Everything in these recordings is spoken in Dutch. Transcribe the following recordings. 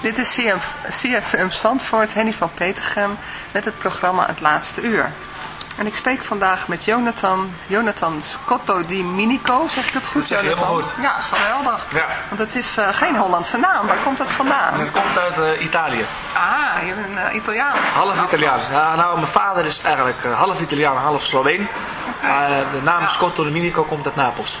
Dit is CF, CFM Zandvoort, Henny van Petergem, met het programma Het Laatste Uur. En ik spreek vandaag met Jonathan, Jonathan Scotto di Minico, zeg ik dat goed, Dat Jonathan? goed. Ja, geweldig. Ja. Want het is eh, geen Hollandse naam, waar komt dat vandaan? Het komt uit eh, Italië. Ah, je bent uh, Italiaans. Half Italiaans. Ja, nou, mijn vader is eigenlijk eh, half Italiaan, half Sloveen. Eh, de naam Ja. Scotto de Minico komt uit Napels.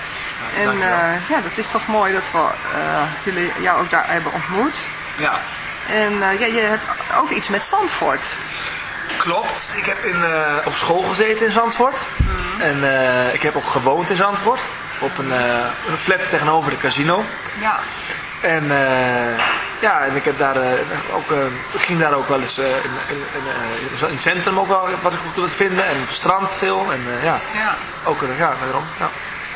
En eh, ja, dat is toch mooi dat we eh, jullie jou ook daar hebben ontmoet. ja. En eh, ja, je hebt ook iets met Zandvoort. Klopt. Ik heb in, op school gezeten in Zandvoort. En eh, ik heb ook gewoond in Zandvoort. Op een, een flat tegenover de casino. Ja. En ja, en ik heb daar ook, ik ging daar ook wel eens in, in, in, in het centrum ook wel was ik te vinden. En op het strand veel. En ja, Ja. ook ja, daarom. Ja.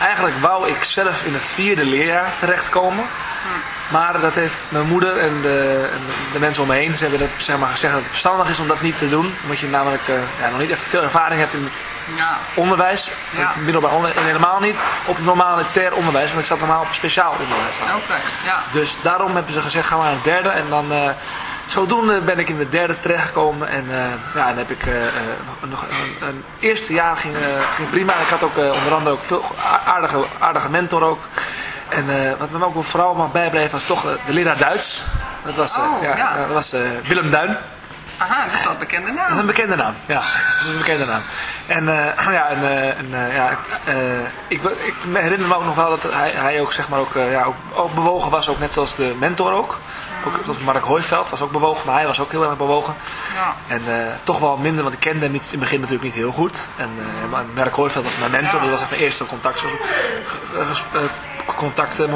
Eigenlijk wou ik zelf in het vierde leerjaar terechtkomen. Maar dat heeft mijn moeder en de, en de mensen om me heen, ze hebben dat, zeg maar, gezegd dat het verstandig is om dat niet te doen. Omdat je namelijk eh, ja, nog niet echt veel ervaring hebt in het Ja. onderwijs. Ja. Het middelbaar onderwijs. En helemaal niet op het normale ter onderwijs, want ik zat normaal op speciaal onderwijs. aan. Ja. Dus daarom hebben ze gezegd, gaan we naar het derde. En dan, eh, zodoende ben ik in het derde terechtgekomen. En eh, ja, dan heb ik eh, eh, nog, nog een, een eerste jaar ging, ging prima. Ik had ook onder andere ook veel aardige, aardige mentor ook. En wat me ook wel vooral mag bijblijven was toch de leraar Duits. Dat was, Oh, ja. dat was Willem Duin. Aha, dat is wel een bekende Dat is naam. een bekende naam, ja. Dat is een bekende naam. En, ja, en, en ja, ik, ik herinner me ook nog wel dat hij, hij ook, zeg maar, ook, ja, ook, ook bewogen was, ook net zoals de mentor ook. Ook, zoals Mark Hooiveld was ook bewogen, maar hij was ook heel erg bewogen. Ja. En eh, toch wel minder, want ik kende hem in het begin natuurlijk niet heel goed. En uh, maar Mark Hooiveld was mijn mentor, dat was echt mijn eerste contact. Uh, contact, uh,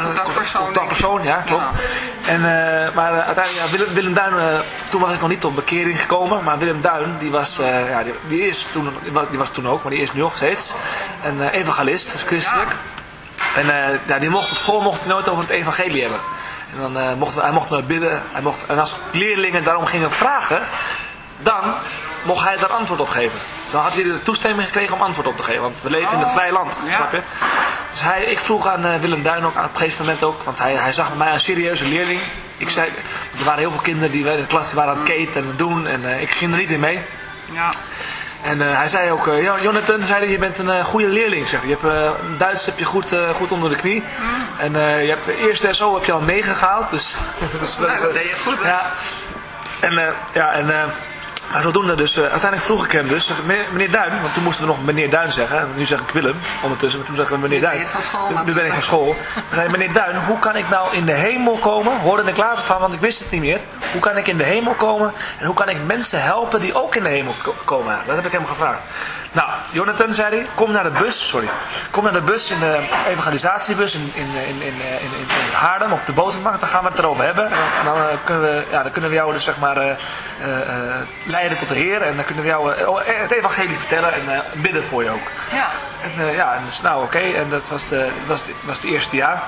contactpersoon. Contactpersoon, ja, klopt. Ja. En, uh, maar uh, uiteindelijk, ja, Willem, Willem Duin, uh, toen was ik nog niet tot bekering gekomen. Maar Willem Duin, die was, ja, die, die, is toen, die was toen ook, maar die is nu nog steeds. Een evangelist, dus christelijk. En ja, die mocht op school mocht hij nooit over het evangelie hebben. En dan mocht hij mocht nooit bidden. Hij mocht, en als leerlingen daarom gingen vragen, dan mocht hij daar antwoord op geven. Zo had hij de toestemming gekregen om antwoord op te geven. Want we leven in het vrije land, ja. snap je? Dus hij, ik vroeg aan uh, Willem Duin ook, aan het gegeven moment ook, want hij, hij zag bij mij een serieuze leerling. Ik zei, er waren heel veel kinderen die in de klas die waren aan het keten en doen en uh, ik ging er niet in mee. Ja. En uh, hij zei ook, ja, Jonathan, zei je bent een goede leerling. Zegt. Je hebt, Duits heb je goed, goed onder de knie. Mm. En je hebt de eerste SO heb je al 9 gehaald. Dus, dus dat, dat deed je goed. Ja. En, ja, en maar zodoende dus, uh, uiteindelijk vroeg ik hem dus, meneer, meneer, Duin, want toen moesten we nog meneer Duin zeggen, en nu zeg ik Willem ondertussen, maar toen zeggen we meneer nu Duin. Ben je van school, nu ben ik van school. zei, meneer Duin, hoe kan ik nou in de hemel komen? Hoorde ik later van, want ik wist het niet meer. Hoe kan ik in de hemel komen en hoe kan ik mensen helpen die ook in de hemel komen? Dat heb ik hem gevraagd. Nou, Jonathan zei hij, kom naar de bus, sorry. Kom naar de bus, in de evangelisatiebus in, in, in, in, in, in Haarlem op de botermarkt. Dan gaan we het erover hebben. En dan, uh, kunnen, we, ja, dan kunnen we jou dus zeg maar uh, uh, leiden tot de Heer. En dan kunnen we jou het evangelie vertellen en bidden voor je ook. Ja. En ja, en dus nou oké. Okay. En dat was, de, was, de, was het eerste jaar.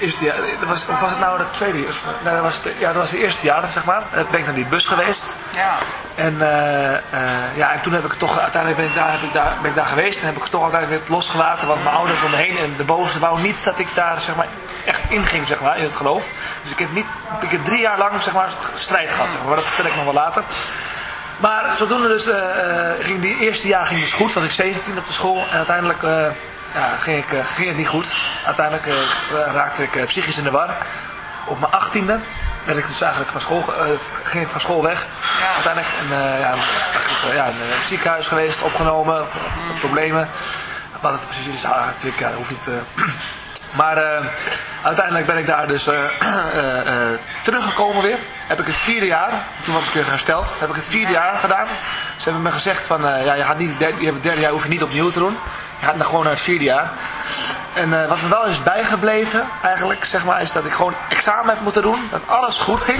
Eerste jaar, was, of was het nou het tweede jaar? Nee, dat was het, ja, dat was het eerste jaar, zeg maar. Dan ben ik naar die bus geweest. Ja. En, uh, uh, ja, en toen heb ik toch, uiteindelijk ben ik, daar, heb ik daar, ben ik daar geweest en heb ik het toch uiteindelijk weer losgelaten. Want mijn ouders om me heen en de boze wou niet dat ik daar zeg maar, echt inging zeg maar, in het geloof. Dus ik heb, niet, ik heb drie jaar lang zeg maar, strijd gehad, zeg maar, maar dat vertel ik nog wel later. Maar zodoende dus, uh, ging die eerste jaar ging dus goed, was ik 17 op de school. En uiteindelijk ja, ging, ik, ging het niet goed. Uiteindelijk raakte ik psychisch in de war. Op mijn achttiende werd ik dus eigenlijk van school, ging ik van school weg. Uiteindelijk en, uh, ja, ik, ja, in een ziekenhuis geweest, opgenomen, mm. problemen. Wat het precies is, ah, ik, ja, dat hoeft niet. Uh, maar uiteindelijk ben ik daar dus teruggekomen weer. Heb ik het vierde jaar, toen was ik weer hersteld, heb ik het vierde jaar gedaan. Ze hebben me gezegd van, ja, je, gaat niet, je hebt het derde jaar hoef je niet opnieuw te doen. Je gaat dan gewoon naar het vierde jaar. En uh, wat me wel is bijgebleven, eigenlijk, zeg maar, is dat ik gewoon examen heb moeten doen. Dat alles goed ging.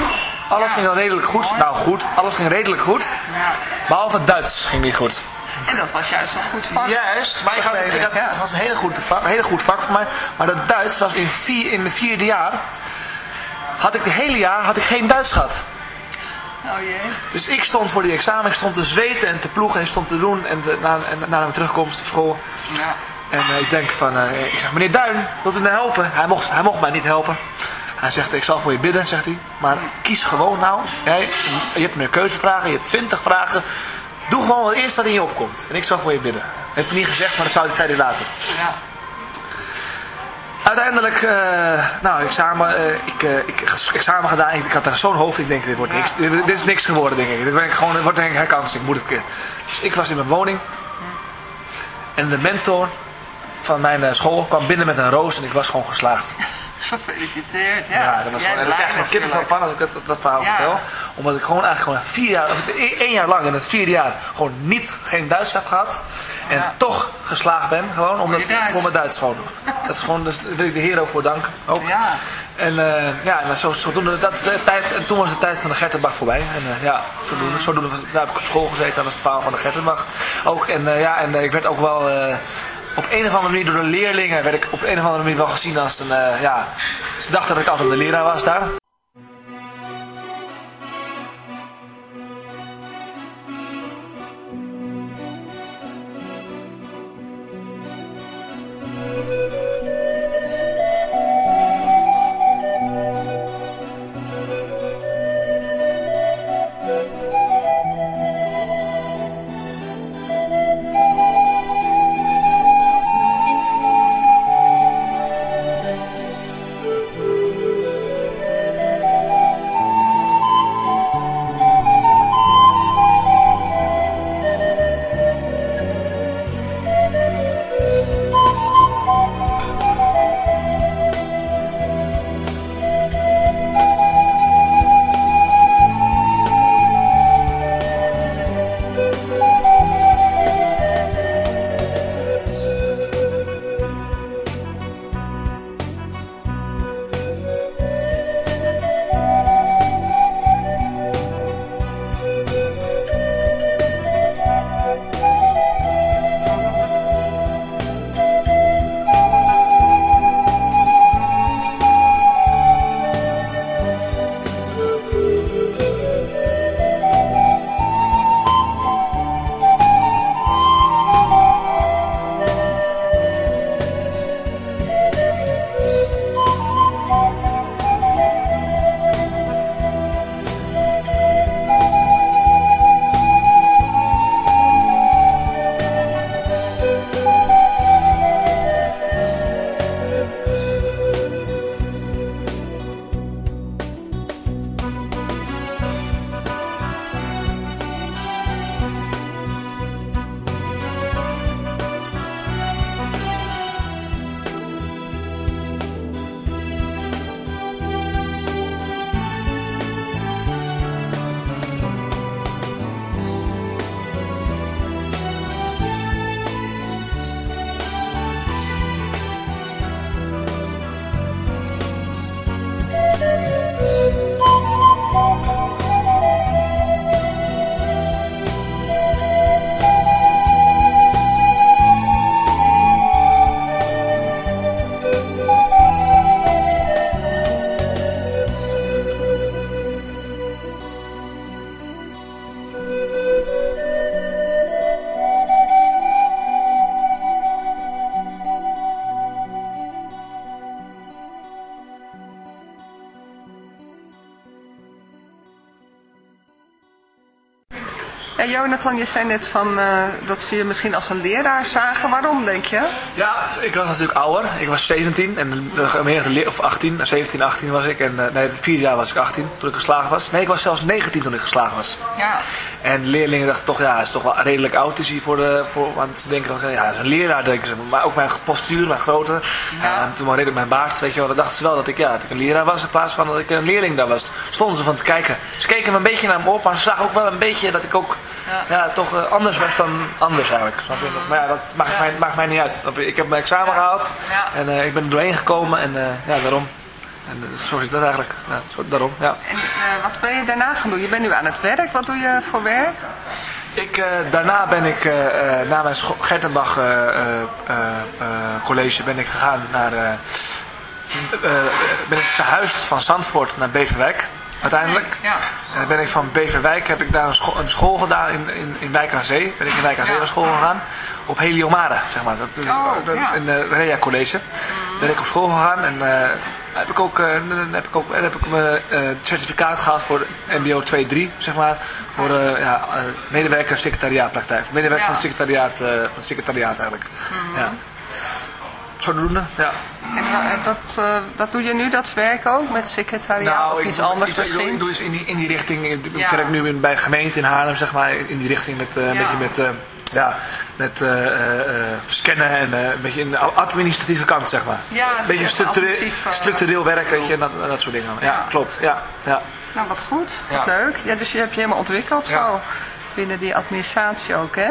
Alles Ja. ging wel redelijk goed. Mooi. Nou goed, alles ging redelijk goed. Ja. Behalve het Duits ging niet goed. En dat was juist een goed vak. Juist, maar ik had, ik had, Ja. het was een hele goed vak, een hele goed vak voor mij. Maar dat Duits was in, vier, in de vierde jaar. Had ik de hele jaar had ik geen Duits gehad. Oh jee. Dus ik stond voor die examen, ik stond te zweten en te ploegen en stond te doen. En, te, na, na mijn terugkomst op school. Ja. En eh, ik denk van, eh, ik zeg, meneer Duin, wilt u mij helpen? Hij mocht, hij mocht mij niet helpen. Hij zegt, ik zal voor je bidden, zegt hij. Maar kies gewoon nou. Jij, je hebt meer keuzevragen, je hebt twintig vragen. Doe gewoon het eerste wat in je opkomt. En ik zal voor je bidden. Heeft hij niet gezegd, maar dat zou, zei hij later. Ja. Uiteindelijk, eh, nou, examen, eh, ik, eh, ik, examen gedaan. Ik, had er zo'n hoofd. Ik denk, dit wordt niks. Dit, dit is niks geworden, denk ik. Dit ben ik gewoon, wordt denk ik herkansing. Ik moet het kunnen. Dus ik was in mijn woning. En de mentor van mijn school kwam binnen met een roos en ik was gewoon geslaagd. Gefeliciteerd. Ja, Ja, dat was Jij gewoon, en ik krijg nog natuurlijk. van als ik dat, dat, dat verhaal Ja. vertel. Omdat ik gewoon eigenlijk gewoon vier jaar, of e- één jaar lang in het vierde jaar gewoon niet, geen Duits heb gehad. En Ja. toch geslaagd ben, gewoon omdat Duits. voor mijn Duits gewoon. Dat is gewoon, dus daar wil ik de Heer ook voor danken. Ook. Ja. En uh, ja, en zo, zodoende, dat is de tijd, en toen was de tijd van de Gertenbach voorbij. En uh, ja, zodoende, zodoende was, daar heb ik op school gezeten, dat was het verhaal van de Gertenbach. Ook, en uh, ja, en ik werd ook wel op een of andere manier door de leerlingen, werd ik op een of andere manier wel gezien als een, uh, ja, ze dachten dat ik altijd de leraar was daar. Ja, Jonathan, je zei net van, eh, dat ze je misschien als een leraar zagen. Waarom, denk je? Ja, ik was natuurlijk ouder. Ik was 17 en de gemeente leer- of 18, 17, 18 was ik. En uh, nee, vier jaar was ik 18 toen ik geslagen was. Nee, ik was zelfs 19 toen ik geslagen was. Ja. En leerlingen dachten toch, ja, het is toch wel redelijk oud is hij voor de, voor, want ze denken dan, ja, is een leraar, denken ze. Maar ook mijn postuur, mijn grootte, Ja. ja. en toen maar redelijk mijn baard, weet je wel. Dan dachten ze wel dat ik, ja, dat ik een leraar was in plaats van dat ik een leerling daar was. Stonden ze van te kijken. Ze keken me een beetje naar me op, maar ze zagen ook wel een beetje dat ik ook, Ja. toch eh, anders was dan anders eigenlijk. Snap je? Maar ja, dat maakt. Mij, maakt mij niet uit. Ik heb mijn examen gehaald en eh, ik ben er doorheen gekomen en eh, ja, daarom. En zo zit dat eigenlijk. Ja, zo, daarom, ja. En wat ben je daarna gaan doen? Je bent nu aan het werk. Wat doe je voor werk? Ik, daarna ben ik, na mijn Gertenbach college, ben ik gegaan naar, ben ik verhuisd van Zandvoort naar Beverwijk, uiteindelijk. Ja. En dan ben ik van Beverwijk, heb ik daar een, scho- een school gedaan in, in, in Wijk aan Zee. Ben ik in Wijk aan Zee naar school gegaan. Op Heliomare, zeg maar. Dat, Oh, dat- ja. In de Rea College. Ben ik op school gegaan en eh, heb ik ook, eh, heb ik ook en heb ik mijn eh, certificaat gehad voor MBO 2-3, zeg maar. Voor eh, ja, eh, medewerker secretariaatpraktijk. Medewerker Ja. van het secretariaat, eh, van het secretariaat eigenlijk. Ja. Zodoende, ja. En eh, dat, eh, dat doe je nu, dat werk ook, met secretariaat of ik iets doe- anders ik, misschien? Ik doe eens in die, in die richting. Ik Ja. werk nu bij gemeente in Haarlem, zeg maar. In die richting met eh, een Ja. beetje met, ja, met scannen en een beetje in de administratieve kant, zeg maar. Ja, een beetje structureel, structureel werk, weet je, en dat, dat soort dingen. Ja, Ja. klopt. Ja, ja. Nou, wat goed. Wat Ja. leuk. Ja, dus je hebt je helemaal ontwikkeld zo. Binnen die administratie ook, hè?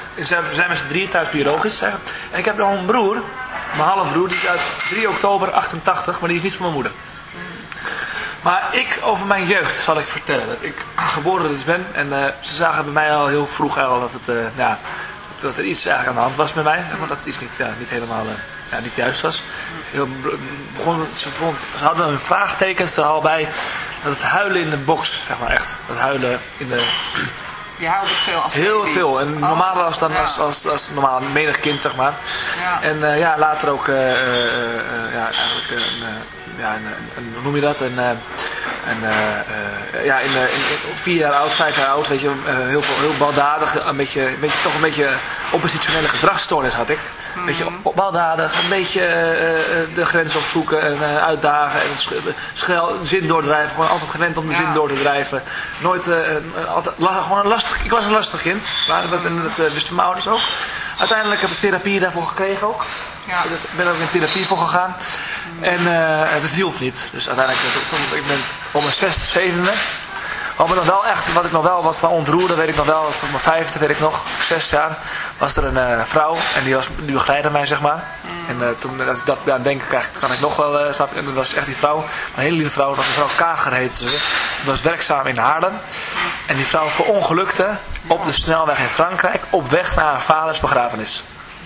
Zijn, zijn met z'n drieën thuis biologisch. En ik heb nog een broer, mijn halfbroer, die is uit 3 oktober 88, maar die is niet van mijn moeder. Maar ik, over mijn jeugd, zal ik vertellen. Dat ik geboren dus ben. En eh, ze zagen bij mij al heel vroeg al dat, het, eh, ja, dat, er iets eigenlijk aan de hand was met mij. Maar dat iets niet, ja, niet helemaal eh, ja, niet juist was. Heel, begon, ze, vond, ze hadden hun vraagtekens er al bij. Dat het huilen in de box, zeg maar echt. Dat huilen in de... Je houdt veel af. Heel baby. veel. En Oh, normaler als, dan, ja. als, als, als normaal menig kind, zeg maar. Ja. En eh, ja, later ook, eh, eh, ja, eigenlijk een, ja, een, een- hoe noem je dat? Een, een, ja, in, in, vier jaar oud, vijf jaar oud, weet je, heel, veel, heel baldadig, een beetje, een beetje, toch een beetje oppositionele gedragsstoornis had ik. Een beetje baldadig, een beetje de grens opzoeken en eh, uitdagen en sch- schel, zin doordrijven. Gewoon altijd gewend om de Ja. zin door te drijven. Nooit, eh, altijd, la- gewoon een lastig, ik was een lastig kind. Maar dat, en dat eh, wisten mijn ouders ook. Uiteindelijk heb ik therapie daarvoor gekregen ook. Ja. Ik ben ook in therapie voor gegaan. En dat hielp niet. Dus uiteindelijk, toen, ik ben om mijn zesde, zevende. Wat me nog wel echt, wat ik nog wel wat me ontroerde, weet ik nog wel, op mijn vijfde, weet ik nog, zes jaar, was er een eh, vrouw en die, was, die begeleidde mij, zeg maar. En eh, toen, als ik dat aan denk, krijg, kan ik nog wel, snap je, en dat was echt die vrouw, een hele lieve vrouw, dat was mevrouw Kager heette ze. Die was werkzaam in Haarlem. En die vrouw verongelukte op de snelweg in Frankrijk, op weg naar haar vaders begrafenis.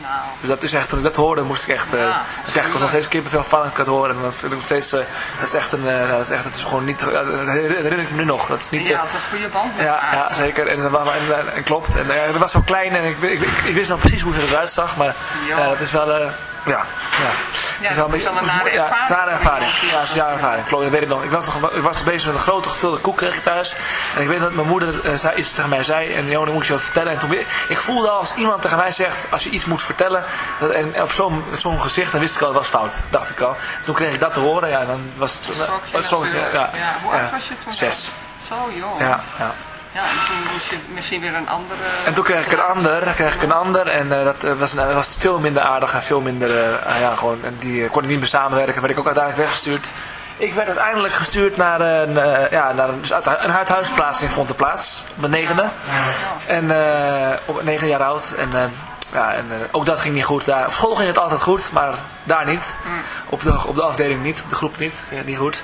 Nou, Dus dat is echt, toen ik dat hoorde, moest ik echt, eh Ja. krijg ik nog steeds kippenvel van als ik dat hoor. En dan vind ik nog steeds, dat is echt een, eh, dat is echt, het is gewoon niet, dat herinner ik me nu nog. Dat is niet, eh, had een goede band ja, ja, zeker. En, dat en, en, klopt. En, dat was wel klein en ik, ik, ik, ik wist nog precies hoe ze eruit zag. Maar Ja. ja, dat is wel, ja, ja. Ja, dat is wel een nare ja, ervaring. nare ervaring. Ja, dat is een jare ervaring. Klopt, dat weet ik nog. Ik was, nog, ik was bezig met een grote gevulde koek kreeg ik thuis. En ik weet dat mijn moeder zei, iets tegen mij zei. En Johan, moet je wat vertellen. En toen, ik voelde al als iemand tegen mij zegt, als je iets moet vertellen. Dat, en op zo'n zo'n gezicht, dan wist ik al, dat was fout. Dacht ik al. Toen kreeg ik dat te horen. Ja, dan was het... Schrok je ja, Ja, Hoe oud ja. was je toen? Zes. Zo jong. Ja, ja. Ja, en toen moest je misschien weer een andere... En toen kreeg ik een ander, kreeg ik een ander en eh, dat eh, was, een, was veel minder aardig en veel minder, eh, ah ja, gewoon, en die kon ik niet meer samenwerken, werd ik ook uiteindelijk weggestuurd. Ik werd uiteindelijk gestuurd naar een, ja, naar een, dus een uithuisplaatsing vond de plaats, op mijn negende. En eh, op negen jaar oud. En, eh, ja, en eh, ook dat ging niet goed. Daar, op school ging het altijd goed, maar daar niet. Op, de, op de afdeling niet, op de groep niet. Ging het niet goed.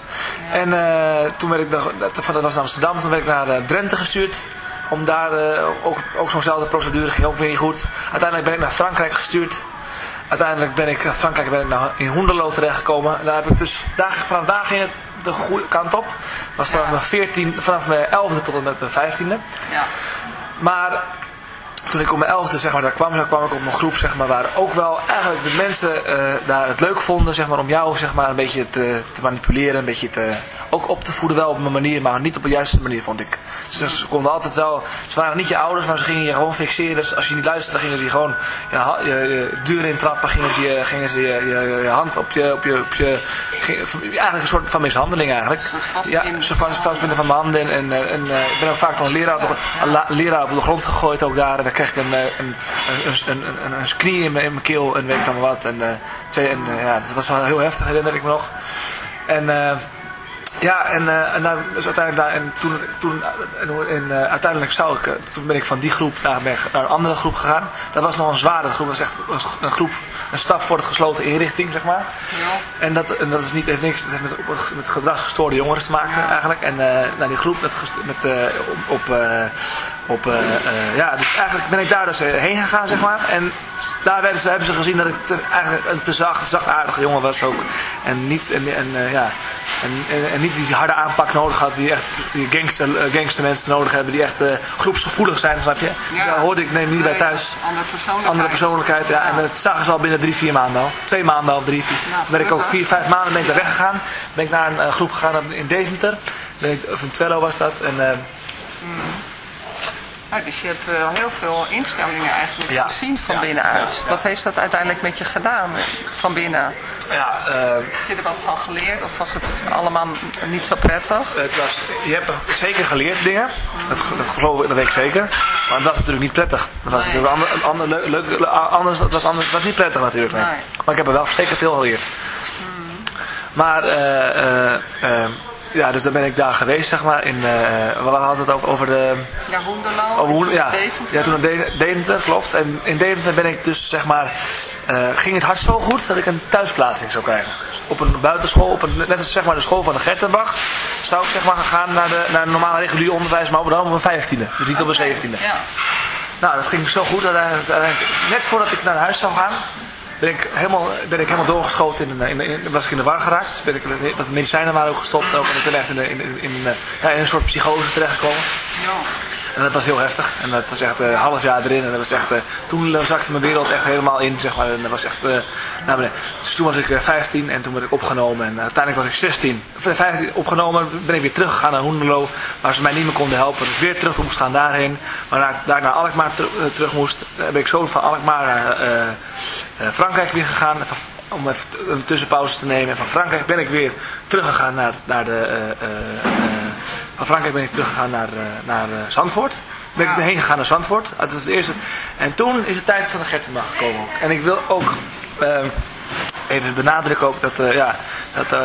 En eh, toen werd ik, nog- dat, was in Amsterdam, toen werd ik naar eh, Drenthe gestuurd. om daar ook, ook zo'nzelfde procedure ging ook weer niet goed. Uiteindelijk ben ik naar Frankrijk gestuurd. Uiteindelijk ben ik, Frankrijk ben ik naar, in Hoenderloo terechtgekomen. En daar heb ik dus, daar, vanaf daar ging het de goede kant op. Was vanaf mijn 14, vanaf mijn 11e tot en met mijn 15e. Ja. Maar toen ik op mijn elfde zeg maar, daar kwam, kwam ik op een groep zeg maar, waar ook wel eigenlijk de mensen uh, daar het leuk vonden zeg maar, om jou zeg maar, een beetje te, te manipuleren, een beetje te, ook op te voeden wel op een manier, maar niet op de juiste manier vond ik. Ze, ze konden altijd wel, ze waren niet je ouders, maar ze gingen je gewoon fixeren. Dus als je niet luisterde, gingen ze je gewoon je, je, je deur intrappen, gingen ze, je, gingen ze je, hand op je, op je, op je ging, eigenlijk een soort van mishandeling eigenlijk. Ja, ze vast, vastbinden van mijn handen en, en, en uh, ik ben ook vaak een leraar, op, een leraar op de grond gegooid ook daar. En kreeg ik een, een, een, een, een, knie in mijn, in mijn keel en weet ik dan wat. En, uh, twee, en uh, ja, dat was wel heel heftig, herinner ik me nog. En... Ja, en, uh, en daar, dus uiteindelijk daar, en toen, toen en, uh, uiteindelijk zou ik, toen ben ik van die groep naar, naar een andere groep gegaan. Dat was nog een zware groep, dat was echt een groep, een stap voor het gesloten inrichting, zeg maar. Ja. En, dat, en dat is niet, heeft niks, dat heeft met, met gedragsgestoorde jongeren te maken ja. eigenlijk. En naar die groep met, met, op, op, op ja, dus eigenlijk ben ik daar dus heen gegaan, zeg maar. En daar werden ze, hebben ze gezien dat ik te, eigenlijk een te zacht, zachtaardige jongen was ook. En niet, en, en ja... En, en, en, niet die harde aanpak nodig had die echt die gangster, uh, gangster mensen nodig hebben. Die echt uh, groepsgevoelig zijn, snap je? Ja. Daar hoorde ik neem niet bij thuis. Andere persoonlijkheid. Andere persoonlijkheid, ja. ja. En dat zagen ze al binnen drie, vier maanden al. Twee maanden al, drie, vier. Toen ben ik ook vier, vijf maanden ben ik daar weggegaan. Ben ik naar een uh, groep gegaan in Deventer. Ben ik, of in Twello was dat. En, mm. Nou, dus je hebt uh, heel veel instellingen eigenlijk ja. gezien van ja. binnenuit. Ja. Wat heeft dat uiteindelijk met je gedaan van binnen? Ja, uh, heb je er wat van geleerd of was het allemaal niet zo prettig? Het was, je hebt zeker geleerd dingen, dat, dat geloof ik, dat weet ik zeker. Maar dat was natuurlijk niet prettig. Dat was nee. natuurlijk ander, ander, leuk, leuk, anders, het was, anders, het was niet prettig natuurlijk. Nee. Nee. Maar ik heb er wel zeker veel geleerd. Hmm. Maar uh, ja, dus dan ben ik daar geweest, zeg maar. In, uh, we hadden het over, over de... Ja, Hoenderloo. Over Hoen, ja, ja, toen naar Deventer, klopt. En in Deventer ben ik dus, zeg maar... Uh, ging het hart zo goed dat ik een thuisplaatsing zou krijgen. Op een buitenschool, op een, net als zeg maar de school van de Gertenbach... zou ik zeg maar gaan naar, de, naar het normale reguliere onderwijs, maar dan op mijn vijftiende. Dus niet op mijn zeventiende. Ja. Nou, dat ging zo goed. Dat, net voordat ik naar huis zou gaan ben ik helemaal, ben ik helemaal doorgeschoten. In, in, in, was ik in de war geraakt. Ben ik, wat medicijnen waren ook gestopt. Ook, en ik ben echt in, in, in, ja, een soort psychose terechtgekomen. Ja. En dat was heel heftig. En dat was echt een uh, half jaar erin. En dat was echt, uh, toen zakte mijn wereld echt helemaal in. Zeg maar. En dat was echt, uh, nou, dus toen was ik 15 en toen werd ik opgenomen. En uiteindelijk was ik 16. 15 opgenomen ben ik weer teruggegaan naar Hoenderloo. Waar ze mij niet meer konden helpen. Dus ik weer terug moest gaan daarheen. Maar daar, daar naar Alkmaar ter, terug moest. ben ik zo van Alkmaar naar Frankrijk weer gegaan om even een tussenpauze te nemen. En van Frankrijk ben ik weer teruggegaan naar, naar de... Uh, uh, van Frankrijk ben ik teruggegaan naar, naar Zandvoort. Ben ik heen gegaan naar Zandvoort. Dat was het eerste. En toen is het tijd van de Gertenbach gekomen. En ik wil ook even benadrukken ook dat, ja, dat,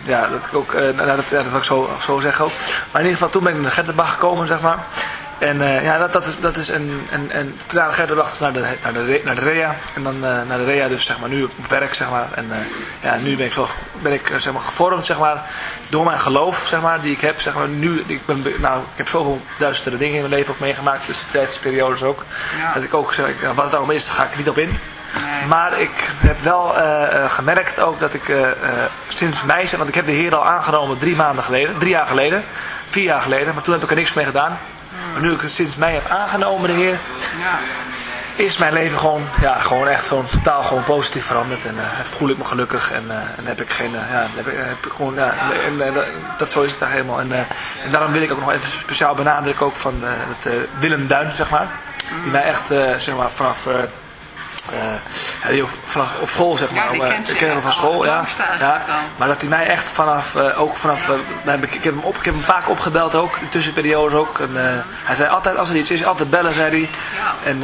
ja, dat ik ook, nou, dat, ja, dat wil ik zo, zo zeggen ook. Maar in ieder geval toen ben ik naar de Gertenbach gekomen, zeg maar. En uh, ja, dat, dat, is, dat is een, een, een ga je naar de, naar, de, naar de REA. En dan uh, naar de REA dus zeg maar nu op werk zeg maar. En uh, ja, nu ben ik, zo, ben ik zeg maar gevormd zeg maar door mijn geloof zeg maar die ik heb zeg maar. Nu, ik, ben, nou, ik heb zoveel duizenden dingen in mijn leven ook meegemaakt. Dus de tijdsperiodes ook. Ja. Dat ik ook zeg, wat het allemaal is, daar ga ik niet op in. Nee. Maar ik heb wel uh, gemerkt ook dat ik uh, sinds mei, want ik heb de Heer al aangenomen drie maanden geleden, drie jaar geleden, vier jaar geleden, maar toen heb ik er niks mee gedaan. Maar nu ik het sinds mij heb aangenomen, de Heer, ja. is mijn leven gewoon, ja, gewoon echt gewoon totaal gewoon positief veranderd. En uh, voel ik me gelukkig en, uh, en heb ik geen, uh, ja, heb ik, heb ik gewoon, ja, en, dat zo is het daar helemaal. En, en daarom wil ik ook nog even speciaal benadrukken ook van het Willem Duin, zeg maar. Die mij echt, zeg maar, vanaf uh, ja, vanaf op school zeg maar. Ja, ik ken hem van school, ja. ja. Maar dat hij mij echt vanaf, uh, ook vanaf, uh, ik, heb hem op, ik heb hem vaak opgebeld ook, in tussenperiodes ook. En, hij zei altijd, als er iets is, altijd bellen, zei hij. En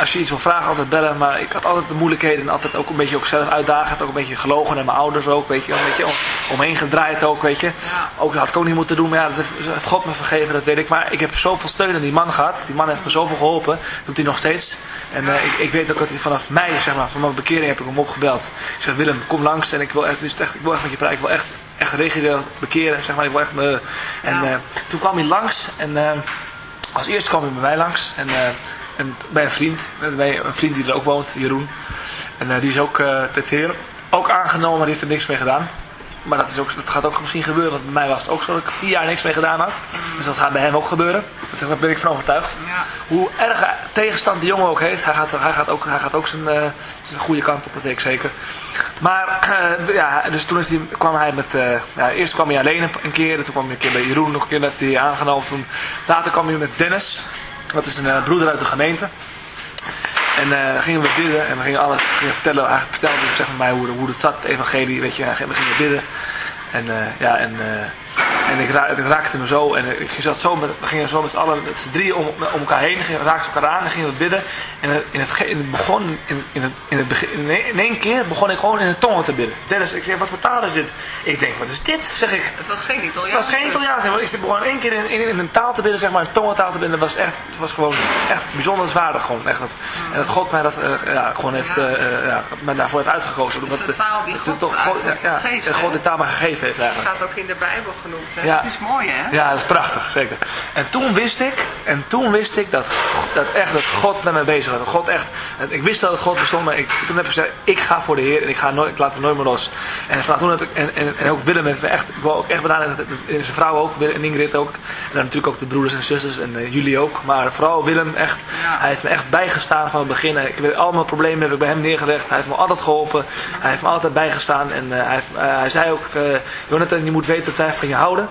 als je iets wil vragen, altijd bellen. Maar ik had altijd de moeilijkheden en altijd ook een beetje ook zelf uitdagend. Ook een beetje gelogen naar mijn ouders ook, weet je. Een beetje om, omheen gedraaid ook, weet je. Ook, dat had ik ook niet moeten doen, maar ja, dat heeft God me vergeven, dat weet ik. Maar ik heb zoveel steun aan die man gehad. Die man heeft me zoveel geholpen, doet hij nog steeds. En ik, ik weet ook dat hij van vanaf mei, zeg maar, van mijn bekering heb ik hem opgebeld. Ik zeg, Willem, kom langs en ik wil echt, dus echt, ik wil echt met je praten. Ik wil echt, echt bekeren, zeg maar. Ik wil echt me... En uh, toen kwam hij langs en... Uh, als eerste kwam hij bij mij langs. En, eh, en bij een vriend. Bij een vriend die er ook woont, Jeroen. En eh, die is ook uh, heer ook aangenomen, maar die heeft er niks mee gedaan. Maar dat, is ook, dat gaat ook misschien gebeuren. Want bij mij was het ook zo dat ik vier jaar niks mee gedaan had. Dus dat gaat bij hem ook gebeuren. Daar ben ik van overtuigd. Ja. Hoe erg tegenstand die jongen ook heeft. Hij gaat, hij gaat, ook, hij gaat ook zijn, uh, zijn goede kant op, dat weet ik zeker. Maar uh, ja, dus toen is die, kwam hij met... Uh, ja, eerst kwam hij alleen een keer. Toen kwam hij een keer bij Jeroen nog een keer. Dat hij aangenomen. Toen, later kwam hij met Dennis. Dat is een broeder uit de gemeente. En uh, gingen we bidden en we gingen alles gingen vertellen. Hij vertelde zeg maar, mij hoe, hoe het zat, evangelie, weet je. En we gingen bidden. En uh, ja, en, uh, en ik, het raakte me zo. En ik zat zo met, we gingen zo met z'n allen, met z'n drieën om, om elkaar heen. We raakten elkaar aan en gingen we bidden. En in het, in het begon, in, in, het, in, het begin, in één keer begon ik gewoon in de tongen te bidden. Dennis, ik zeg, wat voor taal is dit? Ik denk, wat is dit? Zeg ik. Het was geen Italiaans. Het was geen Italiaans. Ik begon in één keer in, in, in, een taal te bidden, zeg maar, een tongentaal te bidden. Dat was echt, het was gewoon echt bijzonderswaardig. Gewoon, echt. En dat God mij dat uh, ja, gewoon heeft, uh, uh, ja, mij daarvoor heeft uitgekozen. Is de taal die God, God, ja, God die taal mij gegeven heeft eigenlijk. Het staat ook in de Bijbel genoemd. Hè? Ja. Het is mooi hè? Ja, dat is prachtig, zeker. En toen wist ik, en toen wist ik dat, dat echt dat God met mij bezig was. Dat God echt, ik wist dat het God bestond, maar ik, toen heb ik gezegd, ik ga voor de Heer en ik, ga nooit, ik laat hem nooit meer los. En vanaf toen heb ik, en, en, en ook Willem heeft me echt, ik wil ook echt en zijn vrouw ook, en Ingrid ook. En dan natuurlijk ook de broeders en zusters en uh, jullie ook. Maar vooral Willem, echt, ja. hij heeft me echt bijgestaan van het begin. Ik al mijn problemen heb ik bij hem neergelegd. Hij heeft me altijd geholpen. Hij heeft me altijd bijgestaan. En uh, hij, uh, hij zei ook, Jonathan, je moet weten dat hij van je houden.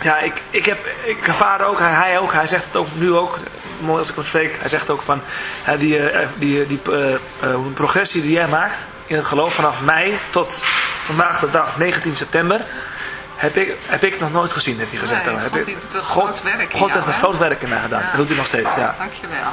ja, ik, ik, heb, ik ervaar ook, hij, ook, hij zegt het ook nu ook, mooi als ik hem spreek, hij zegt ook van die, die, die uh, uh, progressie die jij maakt in het geloof vanaf mei tot vandaag de dag 19 september, heb ik, heb ik nog nooit gezien, heeft hij gezegd. Nee. God heb heeft ik, een God, groot werk in God jou, heeft een groot werk in mij gedaan. Ja. Dat doet hij nog steeds, ja. Dankjewel.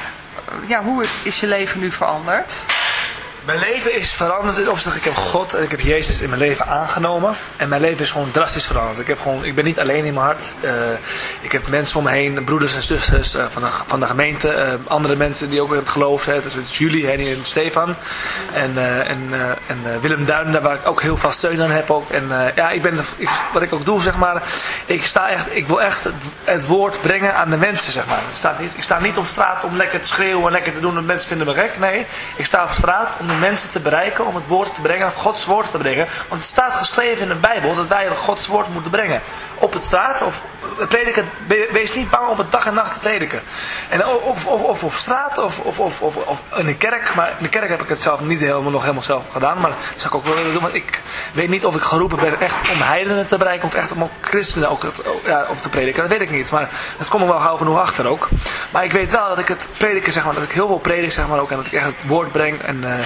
ja, hoe is je leven nu veranderd? Mijn leven is veranderd in. Ik heb God en ik heb Jezus in mijn leven aangenomen. En mijn leven is gewoon drastisch veranderd. Ik, heb gewoon, ik ben niet alleen in mijn hart. Eh, ik heb mensen om me heen, broeders en zusters eh, van, de, van de gemeente. eh, andere mensen die ook in het geloof zijn. Dat is Julie, Henny en Stefan. En, en, en Willem Duin, waar ik ook heel veel steun aan heb. Ook. En ja, ik ben, ik, wat ik ook doe, zeg maar. Ik, sta echt, ik wil echt het, woord brengen aan de mensen, zeg maar. Het staat niet, ik sta niet op straat om lekker te schreeuwen en lekker te doen. En mensen vinden me gek. Nee, ik sta op straat om de mensen te bereiken, om het woord te brengen, Gods woord te brengen. Want het staat geschreven in de Bijbel dat wij Gods woord moeten brengen. Op het straat of wees niet bang om het dag en nacht te prediken. En of, of, of op straat of, of, of, of, in een kerk. Maar in de kerk heb ik het zelf niet helemaal, nog helemaal zelf gedaan. Maar dat zou ik ook wel willen doen. Want ik weet niet of ik geroepen ben echt om heidenen te bereiken. Of echt om christenen ook het, ja, of te prediken. Dat weet ik niet. Maar dat komt er wel gauw genoeg achter ook. Maar ik weet wel dat ik het prediken, zeg maar, dat ik heel veel predik zeg maar ook. En dat ik echt het woord breng. En eh,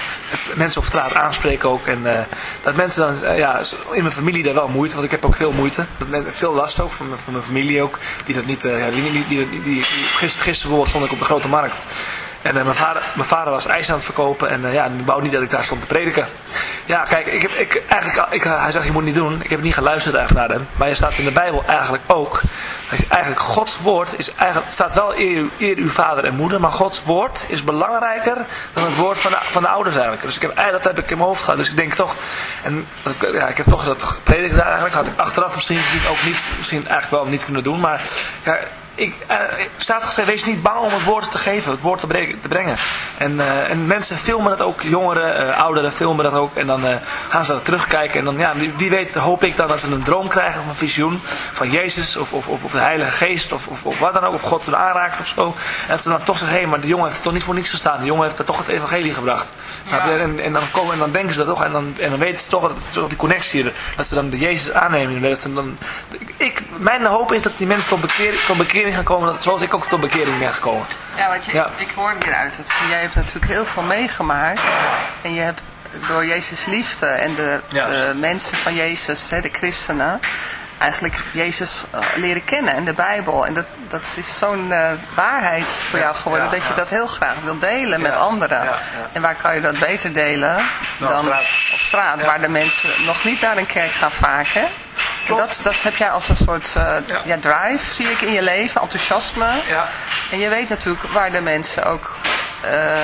mensen op straat aanspreken ook. En eh, dat mensen dan, eh, ja, in mijn familie daar wel moeite. Want ik heb ook veel moeite. Dat men- veel last ook van, van mijn familie ook. Die dat niet, ja, die, die, die, die, gisteren, gisteren stond ik op de grote markt. En eh, mijn, vader, mijn vader was ijs aan het verkopen. En eh, ja, die wou niet dat ik daar stond te prediken. Ja, kijk, ik heb, ik, eigenlijk, ik, hij zegt je moet niet doen. Ik heb niet geluisterd eigenlijk naar hem. Maar je staat in de Bijbel eigenlijk ook. Eigenlijk Gods woord is eigenlijk, staat wel eer, eer uw vader en moeder. Maar Gods woord is belangrijker dan het woord van de, van de ouders eigenlijk. Dus ik heb, dat heb ik in mijn hoofd gehad. Dus ik denk toch, en ja, ik heb toch dat daar eigenlijk. Had ik achteraf misschien ook niet, misschien eigenlijk wel niet kunnen doen. Maar ik, eh, staat geschreven, wees niet bang om het woord te geven, het woord te, te brengen. En, eh, en mensen filmen dat ook, jongeren, eh, ouderen filmen dat ook. En dan gaan ze dat terugkijken. En dan, ja, wie, weet, hoop ik dan dat ze een droom krijgen of een visioen van Jezus of, of, of, of de Heilige Geest of, of, of wat dan ook. Of God ze aanraakt of zo. En ze dan toch zeggen, hé, maar de jongen heeft er toch niet voor niets gestaan. De jongen heeft er toch het evangelie gebracht. Ja. En, en, dan komen, en dan denken ze dat toch. En dan, en dan weten ze toch, dat, toch die connectie, dat ze dan de Jezus aannemen. Dat ze dan, ik, mijn hoop is dat die mensen tot bekering, tot bekering gaan komen, dat- zoals ik ook tot bekering ben gekomen. Ja, want je, Ja. ik hoor hieruit dat jij hebt natuurlijk heel veel meegemaakt. En je hebt door Jezus liefde en de, mensen van Jezus, hè, de christenen, eigenlijk Jezus eh, leren kennen en de Bijbel. En dat, dat is zo'n eh, waarheid voor Ja, jou geworden ja, dat je ja. dat heel graag wilt delen met anderen. En waar kan je dat beter delen Nou, dan op straat. op straat, waar de mensen nog niet naar een kerk gaan vaak, hè? Dat, dat heb jij als een soort eh, Ja. ja, drive, zie ik in je leven, enthousiasme. Ja. En je weet natuurlijk waar de mensen ook eh,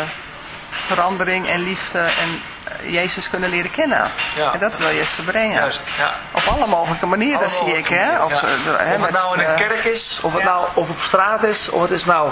verandering en liefde en eh, Jezus kunnen leren kennen. Ja. En dat wil je ze brengen. Juist, ja. Op alle mogelijke manieren Alle zie ik, hè? Of, ja. hè, Of het met, nou in een kerk is, of het nou of op straat is, of het is nou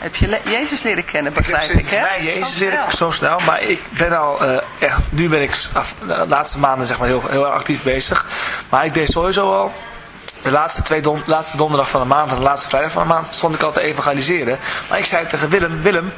heb je Jezus leren kennen, Ik heb begrijp ik, hè? mij Jezus leren snel. zo snel. Maar ik ben al eh, echt, nu ben ik af, de laatste maanden zeg maar heel, heel actief bezig. Maar ik deed sowieso al, de laatste, twee don, laatste donderdag van de maand en de laatste vrijdag van de maand stond ik al te evangeliseren. Maar ik zei tegen Willem, Willem,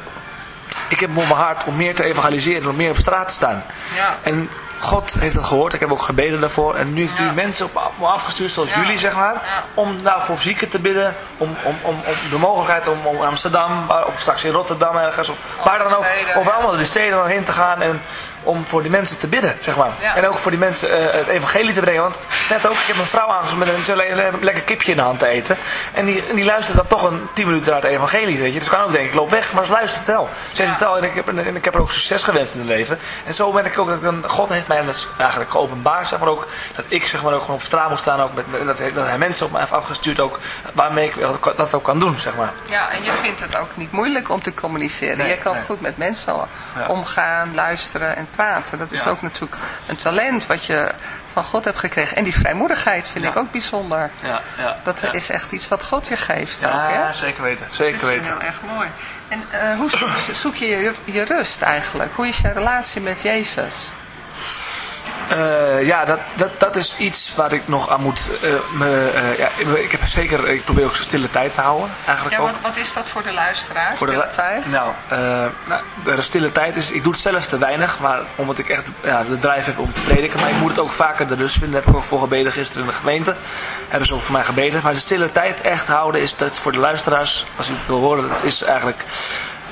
ik heb op mijn hart om meer te evangeliseren, om meer op straat te staan. Ja. En God heeft dat gehoord, ik heb ook gebeden daarvoor. En nu heeft Ja. u mensen op me afgestuurd, zoals Ja. jullie zeg maar, Ja. om daar voor zieken te bidden. Om, om, om, om de mogelijkheid om, om Amsterdam, of straks in Rotterdam ergens, of waar dan ook. steden, Of allemaal de steden dan heen te gaan en om voor die mensen te bidden, zeg maar. En ook voor die mensen eh, het evangelie te brengen. Want net ook, ik heb een vrouw aangezocht met een, een, een lekker kipje in de hand te eten. En die, en die luistert dan toch een 10 minuten naar het evangelie, weet je. Dus ik kan ook denken, ik loop weg, maar ze luistert wel. Ze zit wel en ik heb, en ik heb er ook succes gewenst in het leven. En zo ben ik ook, dat ik dan, God heeft mij mij en dat is eigenlijk geopenbaard, zeg maar ook, dat ik zeg maar ook gewoon op straat moet staan, ook met, dat, dat hij mensen op mij heeft afgestuurd, ook, waarmee ik dat, dat ook kan doen, zeg maar. Ja, en je vindt het ook niet moeilijk om te communiceren. Nee, je kan nee. goed met mensen Ja. omgaan, luisteren en praten. Dat is Ja. ook natuurlijk een talent wat je van God hebt gekregen. En die vrijmoedigheid vind Ja. ik ook bijzonder. Ja, ja, Dat is echt iets wat God je geeft ook, Ja, hè? zeker weten, Dat zeker is weten. heel erg mooi. En eh, hoe zoek je, zoek je je rust eigenlijk? Hoe is je relatie met Jezus? Eh, ja, dat, dat, dat is iets waar ik nog aan moet. eh, me, eh, ja, ik heb zeker, ik probeer ook stille tijd te houden. Eigenlijk Ja, wat, wat is dat voor de luisteraar? Voor de Stille la- tijd? Nou, nou, de stille tijd is, ik doe het zelf te weinig, maar omdat ik echt ja, de drive heb om te prediken. Maar ik moet het ook vaker de rust vinden. Daar heb ik ook voor gebeden gisteren in de gemeente. Hebben ze ook voor mij gebeden. Maar de stille tijd echt houden is dat voor de luisteraars, als u het wil horen, dat is eigenlijk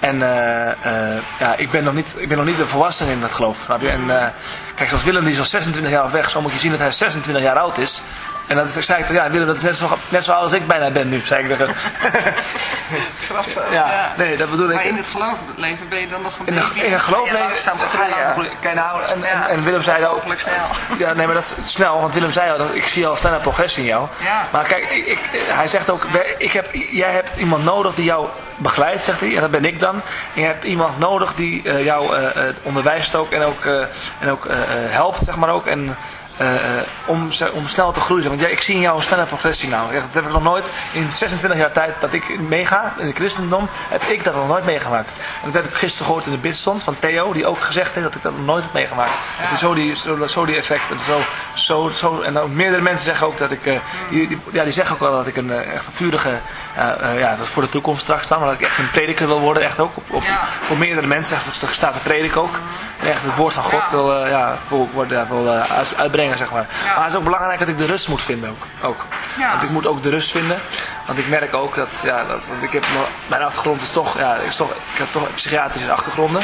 En eh, eh, ja, ik ben nog niet, ik ben nog niet een volwassene in dat geloof. En eh, kijk, zoals Willem, die is al 26 jaar weg. Zo moet je zien dat hij 26 jaar oud is. En dat is, zei ik, ja, Willem, dat is net zo, net zo oud als ik bijna ben nu, zei ik tegen. Grappig, ja, nee, dat bedoel ik. Maar in het geloofleven ben je dan nog een In een, in een geloof Ga je leven- langzaam groeien. Kijk nou, en, en, Ja. en Willem zei ook, Hopelijk snel. Ja, nee, maar dat is snel, want Willem zei al, dat ik zie al snelle progressie in jou. Ja. Maar kijk, ik, ik- hij zegt ook, ik heb, jij hebt iemand nodig die jou begeleidt, zegt hij, en dat ben ik dan. En je hebt iemand nodig die eh, jou eh, eh, onderwijst ook en ook, en ook helpt, zeg maar ook. En, om, ze- om snel te groeien. Want ja, ik zie in jou een snelle progressie nou. Dat heb ik nog nooit in 26 jaar tijd dat ik meega in het christendom, heb ik dat nog nooit meegemaakt. En dat heb ik gisteren gehoord in de bidstond van Theo, die ook gezegd heeft dat ik dat nog nooit heb meegemaakt. Het is zo die, zo, zo die effecten. Zo, zo, zo, en meerdere mensen zeggen ook dat ik, eh, die, die- ja, die zeggen ook wel dat ik een eh, echt een vurige, eh, eh, ja, dat is voor de toekomst straks dan, maar dat ik echt een prediker wil worden, echt ook. Op, op, Ja. Voor meerdere mensen, echt, dat staat te prediken ook. En echt het woord van God Ja. wil, eh, ja, wil, wil, ja, wil eh, zeg maar. Ja. Maar het is ook belangrijk dat ik de rust moet vinden ook. ook. Ja. Want ik moet ook de rust vinden. Want ik merk ook dat, ja, dat want ik heb, mijn achtergrond is toch, ja, is toch, ik heb toch psychiatrische achtergronden.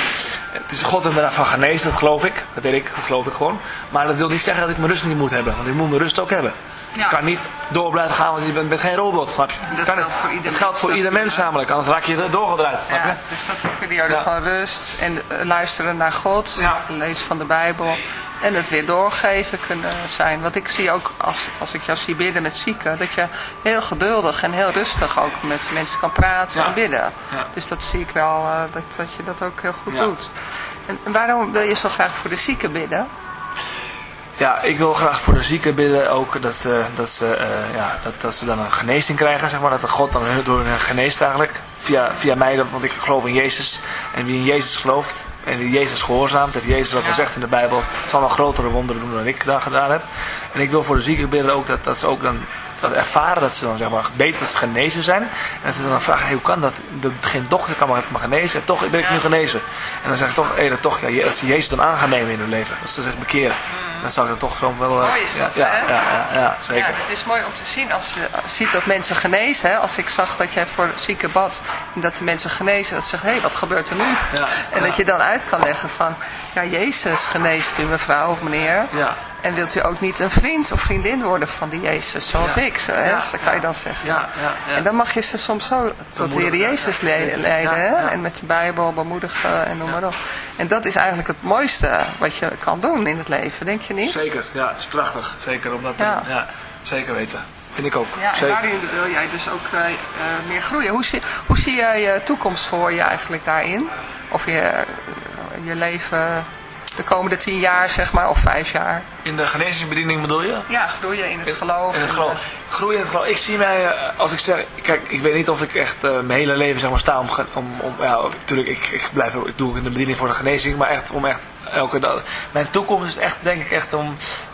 Het is God en daarvan genezen, dat geloof ik. Dat weet ik, dat geloof ik gewoon. Maar dat wil niet zeggen dat ik mijn rust niet moet hebben. Want ik moet mijn rust ook hebben. Ja. Kan niet door blijven gaan, want je bent, bent geen robot, snap je? Dat kan, geldt voor ieder dat geldt mens voor ieder mens natuurlijk. namelijk, anders raak je er doorgedraaid, snap je? Ja, dus dat is een periode Ja. van rust en eh, luisteren naar God, lezen van de Bijbel en het weer doorgeven kunnen zijn. Want ik zie ook, als, als ik jou zie bidden met zieken, dat je heel geduldig en heel rustig ook met mensen kan praten en bidden. Dus dat zie ik wel, eh, dat, dat je dat ook heel goed doet. En waarom wil je zo graag voor de zieken bidden? Ja, ik wil graag voor de zieken bidden ook dat, eh, dat, ze, eh, ja, dat, dat ze dan een genezing krijgen, zeg maar. Dat de God dan door hen geneest eigenlijk. Via, via mij, want ik geloof in Jezus. En wie in Jezus gelooft en wie Jezus gehoorzaamt, dat Jezus ook al zegt in de Bijbel, zal nog grotere wonderen doen dan ik daar gedaan heb. En ik wil voor de zieken bidden ook dat, dat ze ook dan dat ervaren dat ze dan zeg maar beter dat ze genezen zijn. En dat ze dan vragen, hey, hoe kan dat? dat? Geen dokter kan maar even maar genezen. En toch ben ik nu genezen. En dan zeg ik toch, hey, dat toch ja, als ze Jezus dan aan gaan nemen in hun leven. Dat ze zich bekeren. Dan zou ik dan toch zo wel... eh. Mooi is dat, ja, hè? ja, ja, ja, zeker. Ja, het is mooi om te zien als je ziet dat mensen genezen. Hè? Als ik zag dat jij voor zieken bad en dat de mensen genezen, dat ze zeggen, hé, wat gebeurt er nu? Ja, en dat je dan uit kan leggen van, ja, Jezus geneest u mevrouw of meneer. Ja. En wilt u ook niet een vriend of vriendin worden van die Jezus, zoals Ja. ik, zo, hè? Ja, zo kan je dan zeggen. Ja, ja, ja. En dan mag je ze soms zo tot de Heer Jezus leiden. Hè? En met de Bijbel bemoedigen en noem maar op. En dat is eigenlijk het mooiste wat je kan doen in het leven, denk je niet? Zeker, ja, het is prachtig. Zeker, omdat Ja. ja. zeker weten. Vind ik ook. Ja, en daarin wil jij dus ook eh, eh, meer groeien. Hoe zie, hoe zie jij je toekomst voor je eigenlijk daarin? Of je, eh, je leven de komende tien jaar, zeg maar, of vijf jaar? In de genezingsbediening bedoel je? Ja, groeien in het geloof. In het geloof. Groeien in het geloof. Ik zie mij, eh, als ik zeg, kijk, ik weet niet of ik echt eh, mijn hele leven zeg maar sta om, om, om ja, natuurlijk, ik, ik blijf, ik doe in de bediening voor de genezing, maar echt om echt elke dag. Mijn toekomst is echt, denk ik, echt om,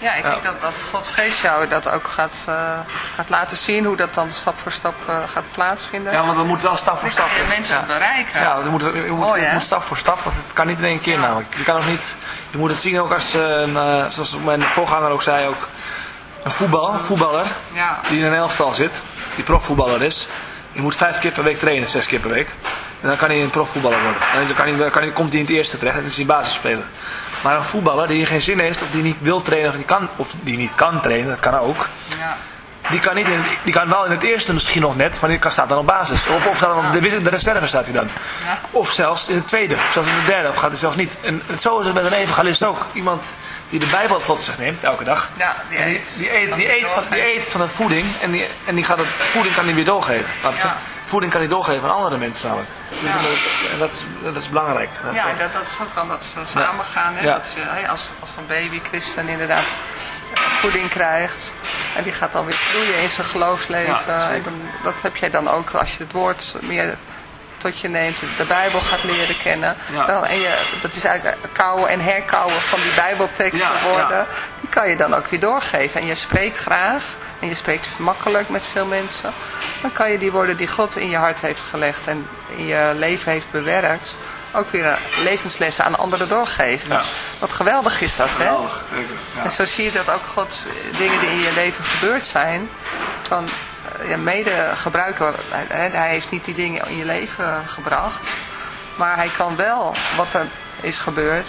Ja, ik denk dat, dat Gods geest jou dat ook gaat, eh, gaat laten zien. Hoe dat dan stap voor stap eh, gaat plaatsvinden. ja, want we moeten wel stap voor stap. je mensen bereiken. Ja, want je moet, je moet, Mooi, je hè? moet stap voor stap, want het kan niet in één keer namelijk. Je kan ook niet, je moet het zien ook als, eh, een, zoals mijn voorganger ook zei, ook een voetbal, een voetballer Ja. die in een elftal zit, die profvoetballer is. Die moet vijf keer per week trainen, zes keer per week. En dan kan hij een profvoetballer worden. En dan, kan hij, dan kan hij, komt hij in het eerste terecht en dan is hij basisspeler. Maar een voetballer die geen zin heeft, of die niet wil trainen, of die, kan, of die niet kan trainen, dat kan ook. Ja. Die kan, niet in, die kan wel in het eerste misschien nog net, maar die kan, staat dan op basis. Of, of staat dan op de, de reserve staat hij dan. Ja. Of zelfs in het tweede, of zelfs in de derde, of gaat hij zelfs niet. En het- zo is het met een evangelist ook. Iemand die de Bijbel tot zich neemt, elke dag. Ja, die eet. die, eet, die, eet van, die doorgeven. eet van een voeding en die, en die gaat het, voeding kan hij weer doorgeven. Ja. Voeding kan hij doorgeven aan andere mensen namelijk. Ja. En dat is, dat is belangrijk. Dat is Ja, ook- dat, dat zo kan dat ze samen gaan. Hè? Ja. Dat je, als, als een baby christen inderdaad eh, voeding krijgt. En die gaat dan weer groeien in zijn geloofsleven. Ja, zeker. en dan, dat heb jij dan ook als je het woord meer tot je neemt. De Bijbel gaat leren kennen. Ja. Dan, en je, dat is eigenlijk kouwen en herkauwen van die bijbelteksten Ja, worden. ja. Kan je dan ook weer doorgeven. En je spreekt graag. En je spreekt makkelijk met veel mensen. Dan kan je die woorden die God in je hart heeft gelegd. En in je leven heeft bewerkt. Ook weer levenslessen aan anderen doorgeven. Ja. Wat geweldig is dat, hè? Geweldig. Ja. En zo zie je dat ook God dingen die in je leven gebeurd zijn, kan eh, ja, mede gebruiken. Hij heeft niet die dingen in je leven gebracht, maar hij kan wel wat er is gebeurd,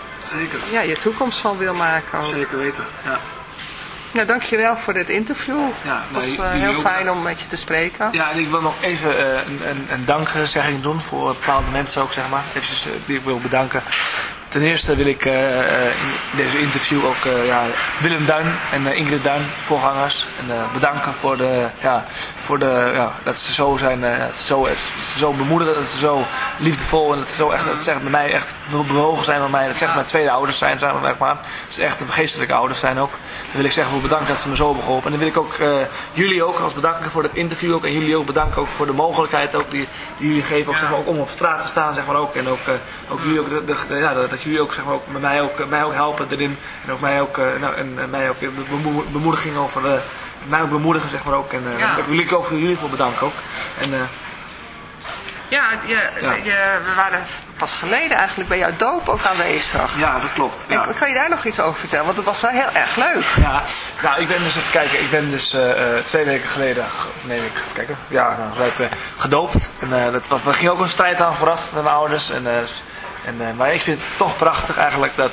zeker. ja, je toekomst van wil maken. Ook. Zeker weten. Ja. Nou, dankjewel voor dit interview. Ja, het was eh, heel fijn om met je te spreken. Ja, en ik wil nog even eh, een, een, een dankzegging doen voor bepaalde mensen ook, zeg maar. Eventjes, eh, die ik wil bedanken. Ten eerste wil ik eh, eh, in deze interview ook eh, ja, Willem Duin en Ingrid Duin, voorgangers, en, bedanken voor, de, ja, voor de, ja, dat ze zo zijn, dat ze zo, dat ze zo bemoedigen, dat ze zo liefdevol en dat ze zo echt, dat zegt bij mij echt bewogen zijn bij mij. Dat zegt mijn tweede ouders zijn, zijn zeg maar. Dat ze echt een geestelijke ouders zijn ook. Dan wil ik zeggen voor bedanken dat ze me zo hebben geholpen. En dan wil ik ook jullie ook als bedanken voor het interview ook. En jullie ook bedanken ook voor de mogelijkheid ook die, die jullie geven ook, zeg maar, ook om op straat te staan zeg maar ook. En ook, ook jullie ook, de, de- ja, dat jullie ook, zeg maar, ook mij ook, mij ook helpen erin. En ook mij ook, eh, nou, en, en mij ook bemoediging over eh, mij ook bemoedigen zeg maar ook. En eh, Ja. ik jullie ook voor jullie voor bedanken ook. En, eh, Ja, je, Ja. Je, we waren pas geleden eigenlijk bij jouw doop ook aanwezig. ja, dat klopt. Ja. En Kan je daar nog iets over vertellen? Want het was wel heel erg leuk. Ja, nou ik ben dus even kijken. Ik ben dus eh, eh, twee weken geleden, ge- of nee, ik even kijken. Ja, nou, eh, gedoopt. En eh, dat was, er ging ook een strijd aan vooraf met mijn ouders. En, eh, en, eh, maar ik vind het toch prachtig eigenlijk dat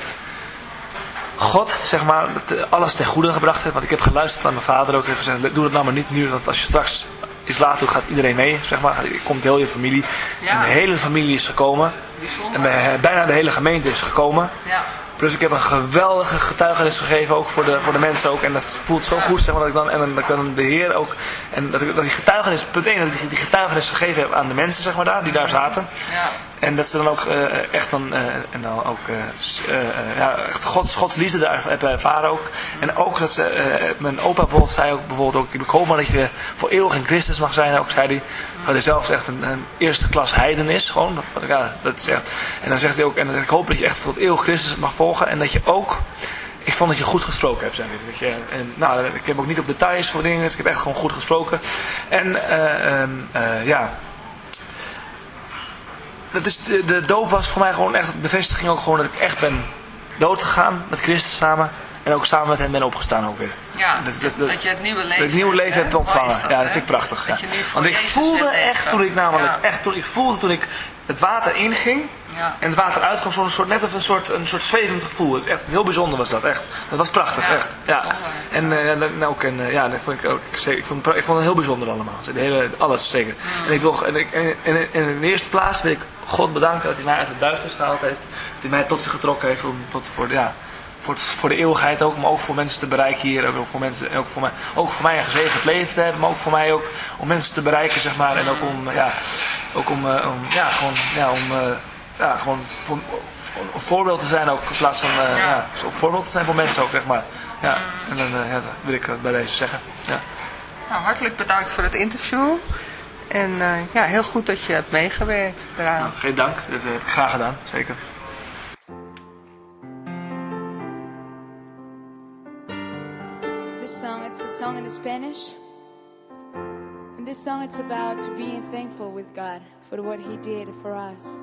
God, zeg maar, dat, eh, alles ten goede gebracht heeft. Want ik heb geluisterd aan mijn vader ook. Heeft gezegd, doe dat nou maar niet nu. Want als je straks iets later doet, gaat iedereen mee. Zeg maar, komt heel je familie. Ja. En de hele familie is gekomen. En Bijzonder. bij- bijna de hele gemeente is gekomen. Ja. Plus ik heb een geweldige getuigenis gegeven ook voor de, voor de mensen ook. En dat voelt zo goed zeg maar, dat ik dan, en dan, dat ik dan de Heer ook. En dat ik dat die getuigenis, punt 1, dat ik die getuigenis gegeven heb aan de mensen zeg maar daar, die daar zaten. Ja. En dat ze dan ook eh, echt dan, eh, en dan ook, eh, ja, echt Gods, liefde daar hebben ervaren ook. En ook dat ze, mijn opa bijvoorbeeld zei ook bijvoorbeeld ook, ik hoop maar dat je voor eeuwig in Christus mag zijn, ook zei hij. Dat hij zelfs echt een, een eerste klas heiden is, gewoon. Dat, ja, dat is. En dan zegt hij ook, en ik hoop dat je echt tot eeuwig Christus mag volgen. En dat je ook, ik vond dat je goed gesproken hebt, zei hij. Je, en, nou, ik heb ook niet op details voor dingen, dus ik heb echt gewoon goed gesproken. En, eh, ehm, eh, ja dat is, de, de doop was voor mij gewoon echt een bevestiging ook gewoon dat ik echt ben doodgegaan met Christus samen. En ook samen met hem ben opgestaan ook weer. Ja, Dat- dat, dat- dat- je het nieuwe leven het nieuwe hebt, leven hè? heb ontvangen. Ja, dat vind ik prachtig. Ja. Want ik voelde echt toen ik namelijk, echt toen ik voelde toen ik het water inging. Ja. En het water uitkwam, zo'n soort, net of een soort, een soort zwevend gevoel. Het is echt heel bijzonder was dat, echt. Dat was prachtig, Ja, echt. Ja. En, eh, nou, ook, en eh, ja, dat vond ik ook zeker. Ik vond, ik vond het heel bijzonder allemaal. De hele, alles zeker. En ik wil, en, ik, en, en, en in de eerste plaats wil ik God bedanken dat hij mij uit het duisternis gehaald heeft. Dat hij mij tot zich getrokken heeft om tot voor, ja, voor, het- voor de eeuwigheid ook, maar ook voor mensen te bereiken hier. Ook voor, mensen, ook voor, mij, ook voor mij een gezegend leven te hebben, maar ook voor mij ook om mensen te bereiken, zeg maar. En ook om, ja, ook om, eh, om ja, gewoon, ja, om, ja, gewoon voor, voor- een voorbeeld te zijn ook, in plaats van, eh, Ja. ja. een voorbeeld te zijn voor mensen ook, zeg maar. Ja, en dan eh, ja, wil ik dat bij deze zeggen. Ja. Nou, hartelijk bedankt voor het interview. En eh, ja, heel goed dat je hebt meegewerkt daaraan. Nou, geen dank, dat heb ik graag gedaan, zeker. This song, it's a song in Spanish. And this song, it's about to being thankful with God for what He did for us.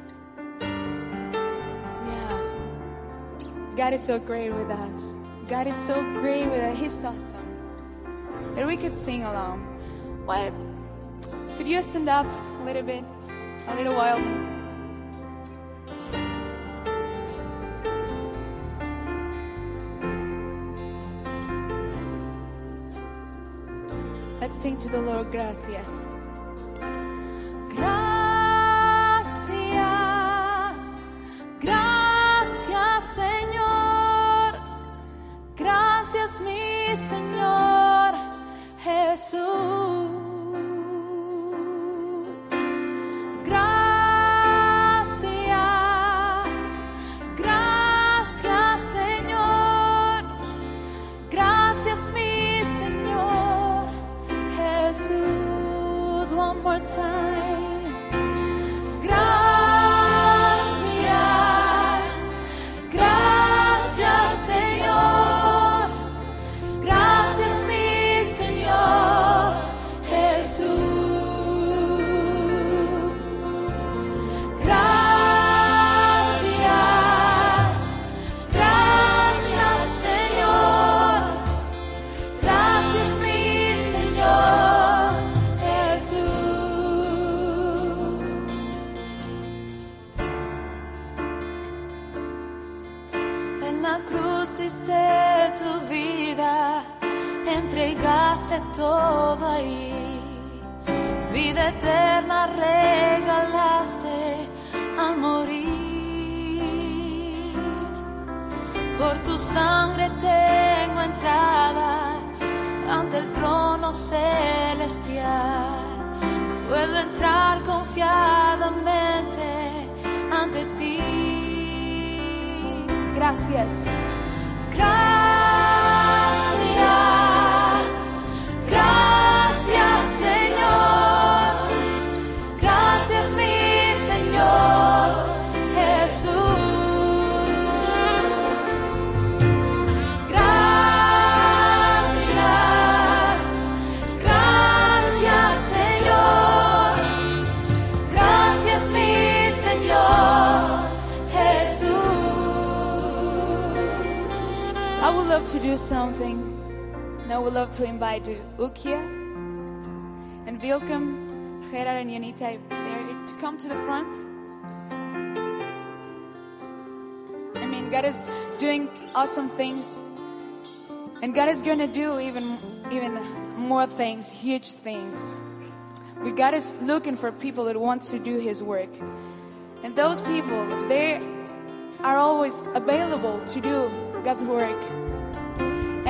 God is so great with us. God is so great with us. He's awesome. And we could sing along. What? Could you stand up a little bit? A little while? Let's sing to the Lord. Gracias, gracias mi Señor Jesús. Celestial. Puedo entrar confiadamente ante ti. Gracias. Love to do something. Now we love to invite Ukia and welcome Gerard and Janita there to come to the front. I mean, God is doing awesome things. And God is gonna do even even more things, huge things. But God is looking for people that want to do His work. And those people, they are always available to do God's work.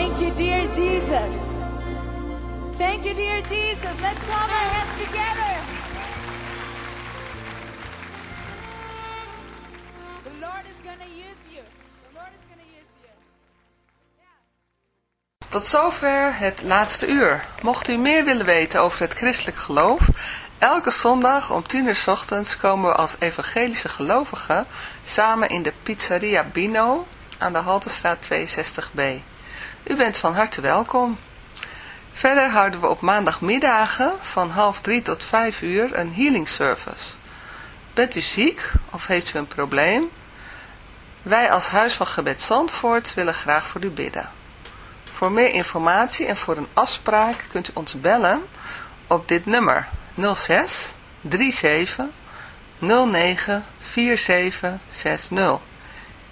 Thank you, dear Jesus. Thank you, dear Jesus. Let's clap our hands together. The Lord is gonna use you. The Lord is gonna use you. Tot zover het laatste uur. Mocht u meer willen weten over het christelijk geloof, elke zondag om 10 uur ochtends komen we als evangelische gelovigen samen in de pizzeria Bino aan de Haltestraat 62b. U bent van harte welkom. Verder houden we op maandagmiddagen van half drie tot vijf uur een healing service. Bent u ziek of heeft u een probleem? Wij als Huis van Gebed Zandvoort willen graag voor u bidden. Voor meer informatie en voor een afspraak kunt u ons bellen op dit nummer 06 37 09 4760.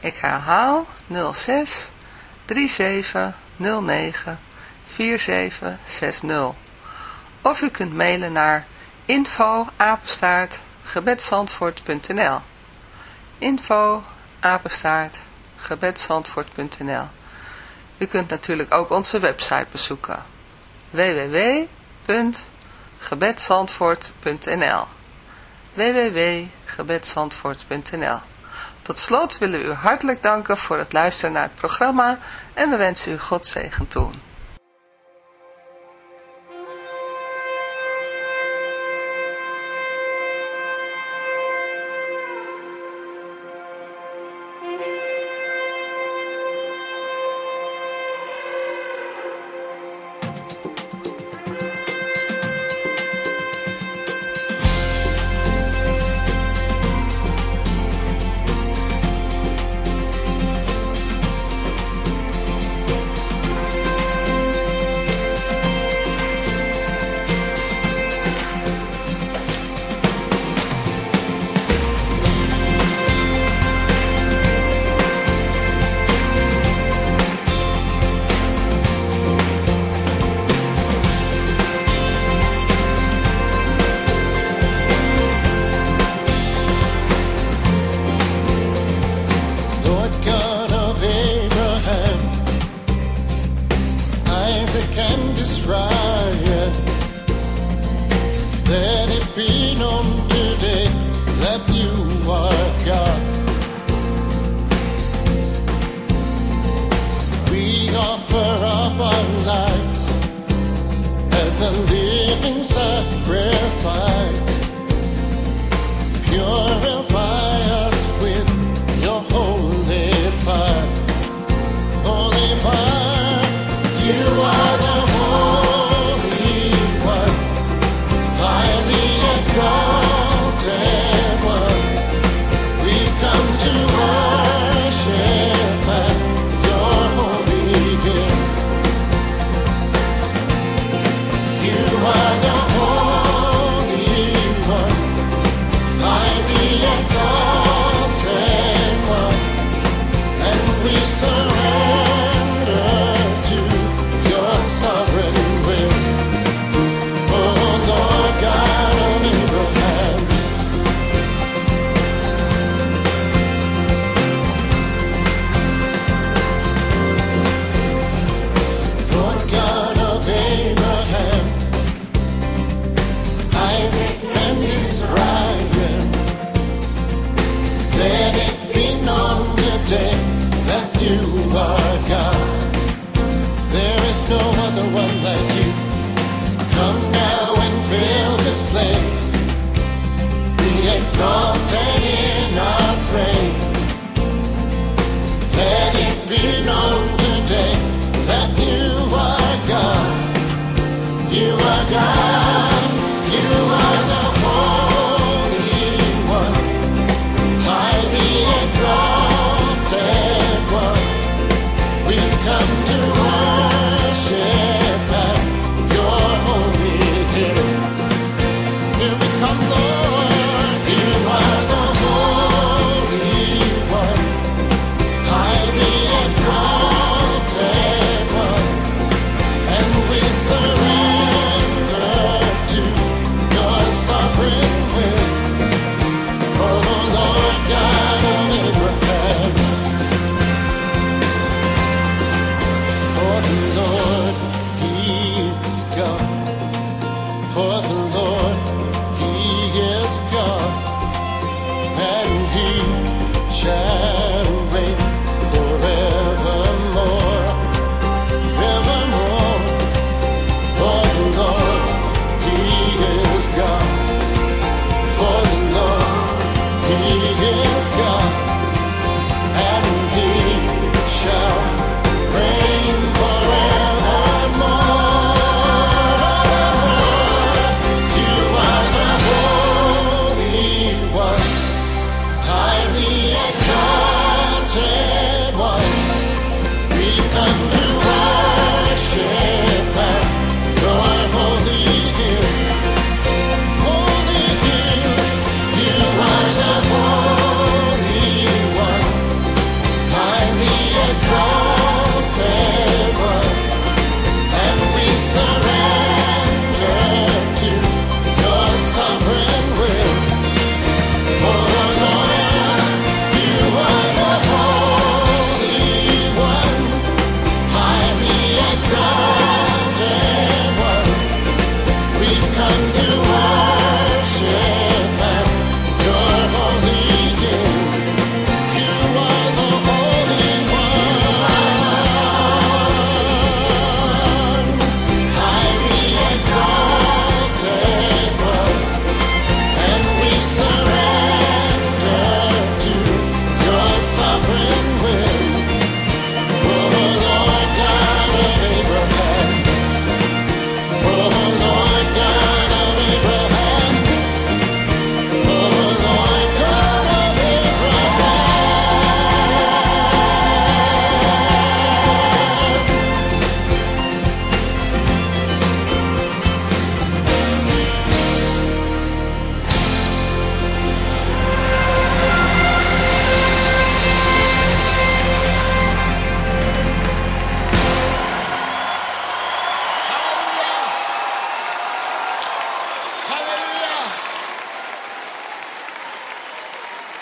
Ik herhaal 06 37 09 4760. Of u kunt mailen naar info gebedsandvoort.nl info gebedsandvoort.nl U kunt natuurlijk ook onze website bezoeken. www.gebedsandvoort.nl www.gebedsandvoort.nl Tot slot willen we u hartelijk danken voor het luisteren naar het programma en we wensen u God zegen toe.